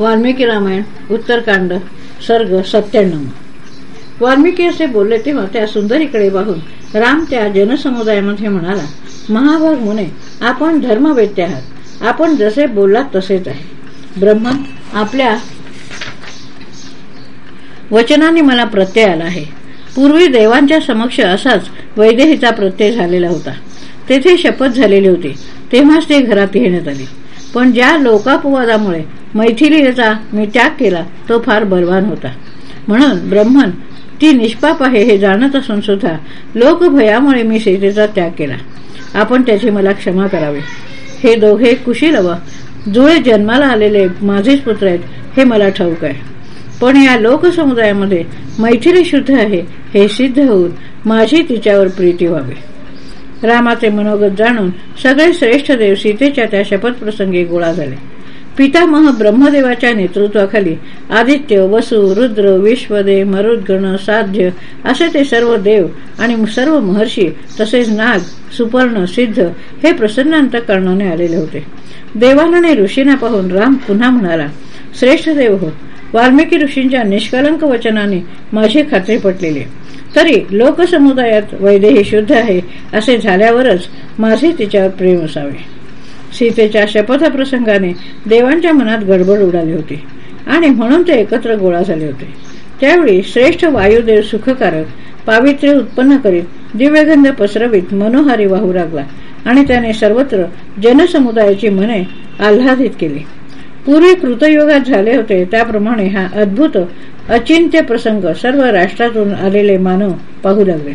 वाल्मिकी रामायण उत्तरकांड सर्ग सत्त्याण्णव. वाल्मिकी असे बोलले तेव्हा त्या सुंदरीकडे पाहून राम त्या जनसमुदायामध्ये म्हणाला महाभाग मुने आपण धर्मवेत्य आहात. आपण जसे बोललात तसेच आहे. ब्रह्मा आपल्या वचनाने मला प्रत्यय आला आहे. पूर्वी देवांच्या समक्ष असाच वैदेहीचा प्रत्यय झालेला होता. तेथे शपथ झालेली होती. तेव्हाच ते घरात घेण्यात आली. पण ज्या लोकापवादामुळे मैथिलीचा मी त्याग केला तो फार बलवान होता. म्हणून ब्रह्मन ती निष्पाप आहे हे जाणत असून सुद्धा लोकभयामुळे मी सीतेचा त्याग केला. आपण त्याची मला क्षमा करावी. हे दोघे कुशीलव जुळे जन्माला आलेले माझेच पुत्र आहेत हे मला ठाऊक आहे. पण या लोकसमुदायामध्ये मैथिली शुद्ध आहे हे सिद्ध होऊन माझी तिच्यावर प्रीती व्हावी. रामाचे मनोगत जाणून सगळे श्रेष्ठ देव सीतेच्या त्या शपथ प्रसंगी गोळा झाले. पितामह ब्रह्मदेवाच्या नेतृत्वाखाली आदित्य वसु रुद्र विश्वदेव मरुद्गण साध्य असे ते सर्व देव आणि सर्व महर्षी तसेच नाग सुपर्ण सिद्ध हे प्रसन्नांत कर्णाने आलेले होते. देवानाने ऋषींना पाहून राम पुन्हा म्हणाला श्रेष्ठ देव हो वाल्मिकी ऋषींच्या निष्कलंक वचनाने माझी खात्री पटलेली. तरी लोकसमुदायात वैदेही शुद्ध आहे असे झाल्यावरच माझे तिच्यावर प्रेम असावे. सीतेच्या शपथप्रसंगाने देवांच्या मनात गडबड उडाली होती आणि म्हणून ते एकत्र गोळा झाले होते. त्यावेळी श्रेष्ठ वायुदेव सुखकारक पावित्र्य उत्पन्न करीत दिव्यगंध पसरवीत मनोहारी वाहू लागला आणि त्याने सर्वत्र जनसमुदायाची मने आल्हादित केली. पूर्वी कृतयुगात झाले होते. त्याप्रमाणे हा अद्भुत अचिंत्य प्रसंग सर्व राष्ट्रातून आलेले मानव पाहू लागले.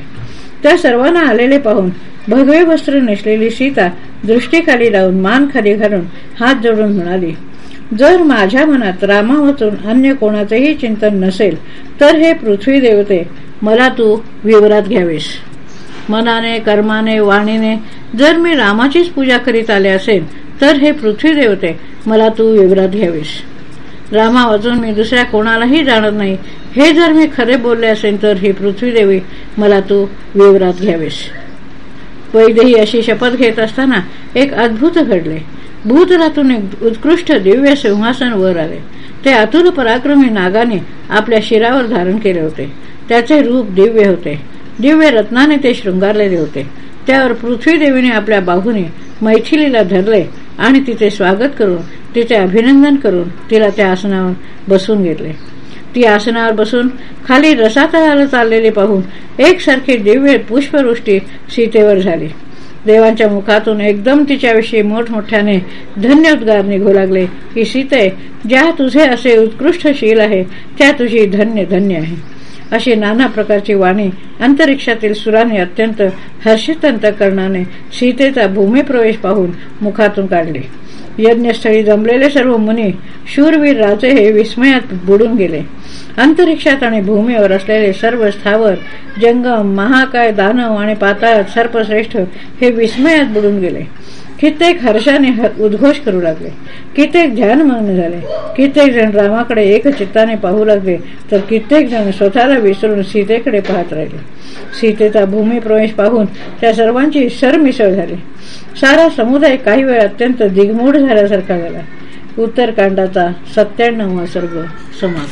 त्या सर्वांना आलेले पाहून भगवे वस्त्र नेसलेली सीता दृष्टीखाली लावून मान खाली घालून हात जोडून म्हणाली जर माझ्या मनात रामावतून अन्य कोणाचेही चिंतन नसेल तर हे पृथ्वी देवते मला तू विवरात घ्यावीस. मनाने कर्माने वाणीने जर मी रामाचीच पूजा करीत आले असेल तर हे पृथ्वी देवते मला तू विवरात घ्यावीस. रामा वाचून मी दुसऱ्या कोणालाही जाणत नाही. हे जर मी खरे बोलले असेल तर ही पृथ्वी देवी मला तू विवरात घ्यावीस. वैदेही अशी शपथ घेत असताना एक अद्भुत घडले. भूतलातून एक उत्कृष्ट दिव्य सिंहासन वर आले. ते अतुल पराक्रमी नागाने आपल्या शिरावर धारण केले होते. त्याचे रूप दिव्य होते. दिव्य रत्नाने ते शृंगारलेले होते. त्यावर पृथ्वी देवीने आपल्या बाहूने मैथिलीला धरले आणि तिचे स्वागत करून तिचे अभिनंदन करून तिला त्या आसनावर बसून घेतले. ती आसनावर बसून खाली रसातळाला चाललेली पाहून एकसारखी दिव्य पुष्पवृष्टी सीतेवर झाली. देवांच्या मुखातून एकदम तिच्याविषयी मोठमोठ्याने धन्य उद्गार निघू लागले की सीते ज्या तुझे असे उत्कृष्ट शील आहे त्या तुझी धन्य धन्य आहे. अशी नाना प्रकारची वाणी अंतरिक्षातील सुराने अत्यंत हर्षित अंतकरणाने सीतेचा भूमिप्रवेश पाहून मुखातून काढले. यज्ञस्थळी जमलेले सर्व मुनी शूरवीर राजे हे विस्मयात बुडून गेले. अंतरिक्षात आणि भूमीवर असलेले सर्व स्थावर जंगम महाकाय दानव आणि पाताळ सर्पश्रेष्ठ हे विस्मयात बुडून गेले. कित्येक हर्षाने उद्घोष करू लागले. कित्येक ध्यानमग्न झाले. कित्येक जण रामाकडे एक चित्ताने पाहू लागले तर कित्येक जण स्वतःला विसरून सीतेकडे पाहत राहिले. सीतेचा भूमिप्रवेश पाहून त्या सर्वांची सरमिसळ झाली. सारा समुदाय काही वेळ अत्यंत दिग्मूढ झाल्यासारखा झाला. उत्तरकांडाचा सत्त्याण्णव सर्ग समाज